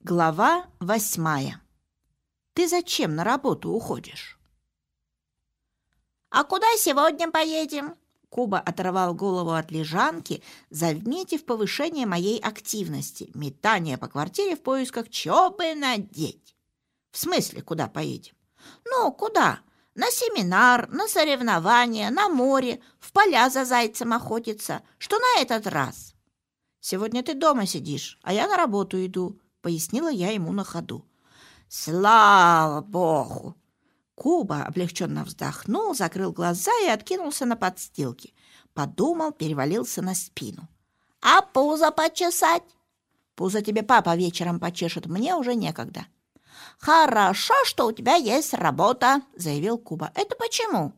Глава восьмая. Ты зачем на работу уходишь? «А куда сегодня поедем?» Куба оторвал голову от лежанки, заметив повышение моей активности, метание по квартире в поисках чего бы надеть. «В смысле, куда поедем?» «Ну, куда? На семинар, на соревнования, на море, в поля за зайцем охотиться. Что на этот раз?» «Сегодня ты дома сидишь, а я на работу иду», — пояснила я ему на ходу. «Слава богу!» Куба облегченно вздохнул, закрыл глаза и откинулся на подстилки. Подумал, перевалился на спину. «А пузо почесать?» «Пузо тебе папа вечером почешет, мне уже некогда». «Хорошо, что у тебя есть работа», — заявил Куба. «Это почему?»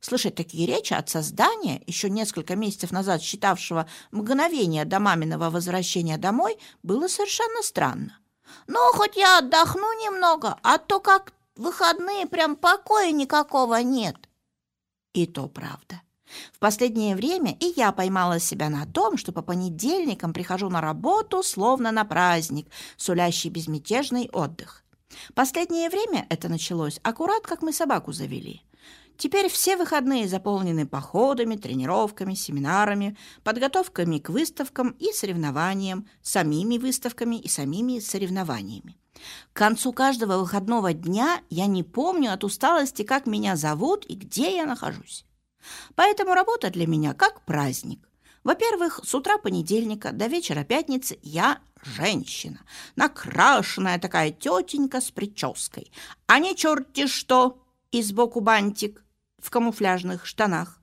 Слышать такие речи от создания, еще несколько месяцев назад считавшего мгновение до маминого возвращения домой, было совершенно странно. «Ну, хоть я отдохну немного, а то как выходные прям покоя никакого нет». И то правда. В последнее время и я поймала себя на том, что по понедельникам прихожу на работу, словно на праздник, сулящий безмятежный отдых. Последнее время это началось аккурат, как мы собаку завели. Теперь все выходные заполнены походами, тренировками, семинарами, подготовками к выставкам и соревнованиям, самими выставками и самими соревнованиями. К концу каждого выходного дня я не помню от усталости, как меня зовут и где я нахожусь. Поэтому работа для меня как праздник. Во-первых, с утра понедельника до вечера пятницы я женщина, накрашенная такая тетенька с прической, а не черти что, и сбоку бантик в камуфляжных штанах.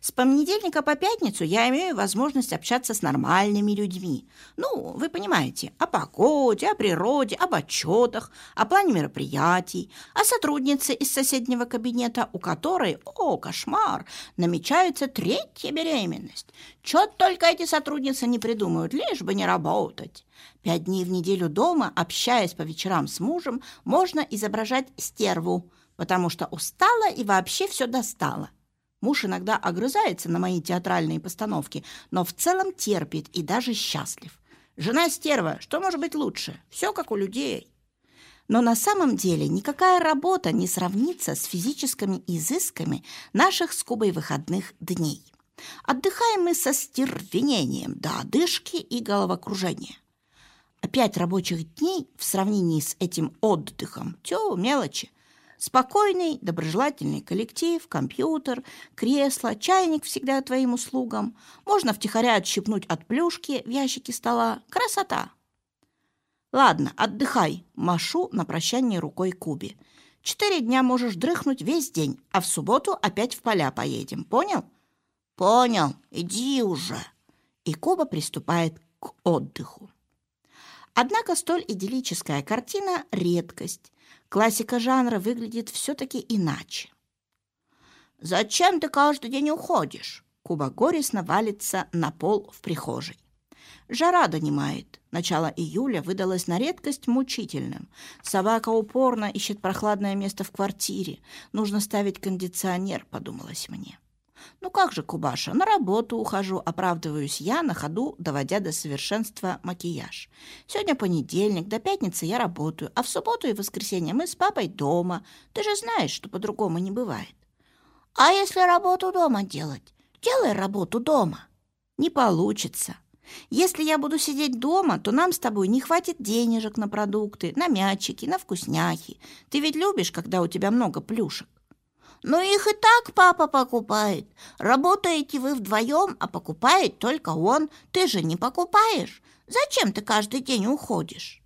С понедельника по пятницу я имею возможность общаться с нормальными людьми. Ну, вы понимаете, о погоде, о природе, об отчетах, о плане мероприятий, о сотруднице из соседнего кабинета, у которой, о, кошмар, намечается третья беременность. Чё только эти сотрудницы не придумают, лишь бы не работать. Пять дней в неделю дома, общаясь по вечерам с мужем, можно изображать стерву, потому что устала и вообще все достала. Муж иногда огрызается на мои театральные постановки, но в целом терпит и даже счастлив. Жена стерва, что может быть лучше? Все как у людей. Но на самом деле никакая работа не сравнится с физическими изысками наших с Кубой выходных дней. Отдыхаем мы со стервенением до одышки и головокружения. Пять рабочих дней в сравнении с этим отдыхом – тё, мелочи. Спокойный, доброжелательный коллектив, компьютер, кресло, чайник всегда твоим услугам. Можно втихаря отщипнуть от плюшки в ящике стола. Красота! Ладно, отдыхай, машу на прощание рукой Кубе. Четыре дня можешь дрыхнуть весь день, а в субботу опять в поля поедем. Понял? Понял, иди уже. И Куба приступает к отдыху. Однако столь идиллическая картина – редкость. Классика жанра выглядит все-таки иначе. «Зачем ты каждый день уходишь?» Куба горестно валится на пол в прихожей. Жара донимает. Начало июля выдалось на редкость мучительным. Собака упорно ищет прохладное место в квартире. Нужно ставить кондиционер, подумалось мне. «Ну как же, Кубаша, на работу ухожу», — оправдываюсь я, на ходу доводя до совершенства макияж. «Сегодня понедельник, до пятницы я работаю, а в субботу и воскресенье мы с папой дома. Ты же знаешь, что по-другому не бывает». «А если работу дома делать? Делай работу дома». «Не получится. Если я буду сидеть дома, то нам с тобой не хватит денежек на продукты, на мячики, на вкусняхи. Ты ведь любишь, когда у тебя много плюшек?» Но их и так папа покупает. Работаете вы вдвоем, а покупает только он. Ты же не покупаешь. Зачем ты каждый день уходишь?»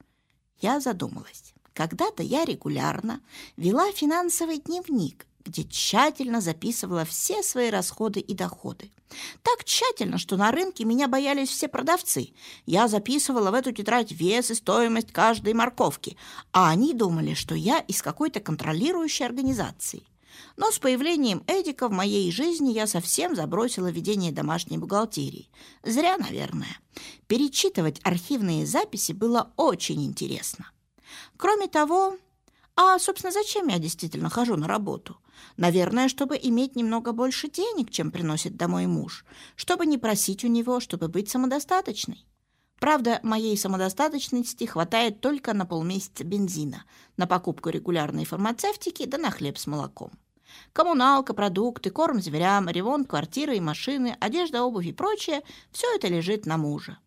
Я задумалась. Когда-то я регулярно вела финансовый дневник, где тщательно записывала все свои расходы и доходы. Так тщательно, что на рынке меня боялись все продавцы. Я записывала в эту тетрадь вес и стоимость каждой морковки, а они думали, что я из какой-то контролирующей организации. Но с появлением Эдика в моей жизни я совсем забросила ведение домашней бухгалтерии. Зря, наверное. Перечитывать архивные записи было очень интересно. Кроме того, а, собственно, зачем я действительно хожу на работу? Наверное, чтобы иметь немного больше денег, чем приносит домой муж, чтобы не просить у него, чтобы быть самодостаточной. Правда, моей самодостаточности хватает только на полмесяца бензина, на покупку регулярной фармацевтики да на хлеб с молоком. Коммуналка, продукты, корм зверям, ремонт квартиры и машины, одежда, обувь и прочее – все это лежит на мужа.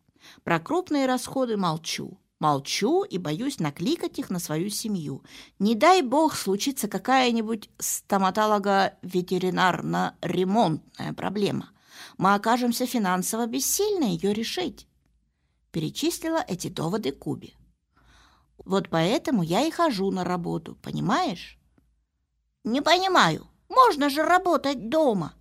Про крупные расходы молчу. Молчу и боюсь накликать их на свою семью. Не дай бог случится какая-нибудь стоматолого-ветеринарно-ремонтная проблема. Мы окажемся финансово бессильны ее решить. Перечислила эти доводы Кубе. Вот поэтому я и хожу на работу, понимаешь? Не понимаю. Можно же работать дома.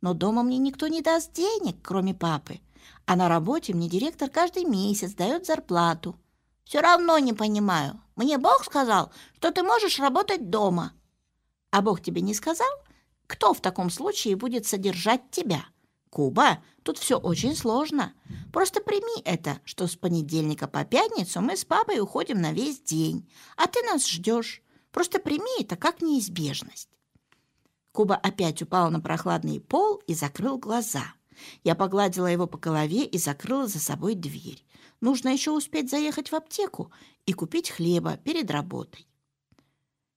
Но дома мне никто не даст денег, кроме папы. А на работе мне директор каждый месяц дает зарплату. Все равно не понимаю. Мне Бог сказал, что ты можешь работать дома. А Бог тебе не сказал? Кто в таком случае будет содержать тебя? Куба, тут все очень сложно. Просто прими это, что с понедельника по пятницу мы с папой уходим на весь день, а ты нас ждешь. Просто прими это как неизбежность. Куба опять упал на прохладный пол и закрыл глаза. Я погладила его по голове и закрыла за собой дверь. Нужно еще успеть заехать в аптеку и купить хлеба перед работой.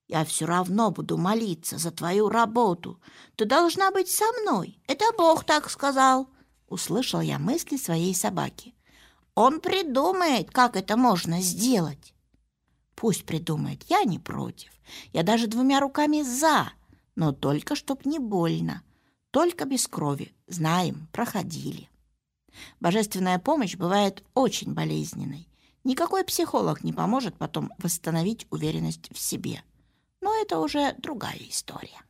Я все равно буду молиться за твою работу. Ты должна быть со мной. Это Бог так сказал. Услышал я мысли своей собаки. Он придумает, как это можно сделать. Пусть придумает, я не против. Я даже двумя руками за, но только чтоб не больно. Только без крови. Знаем, проходили. Божественная помощь бывает очень болезненной. Никакой психолог не поможет потом восстановить уверенность в себе. Но это уже другая история.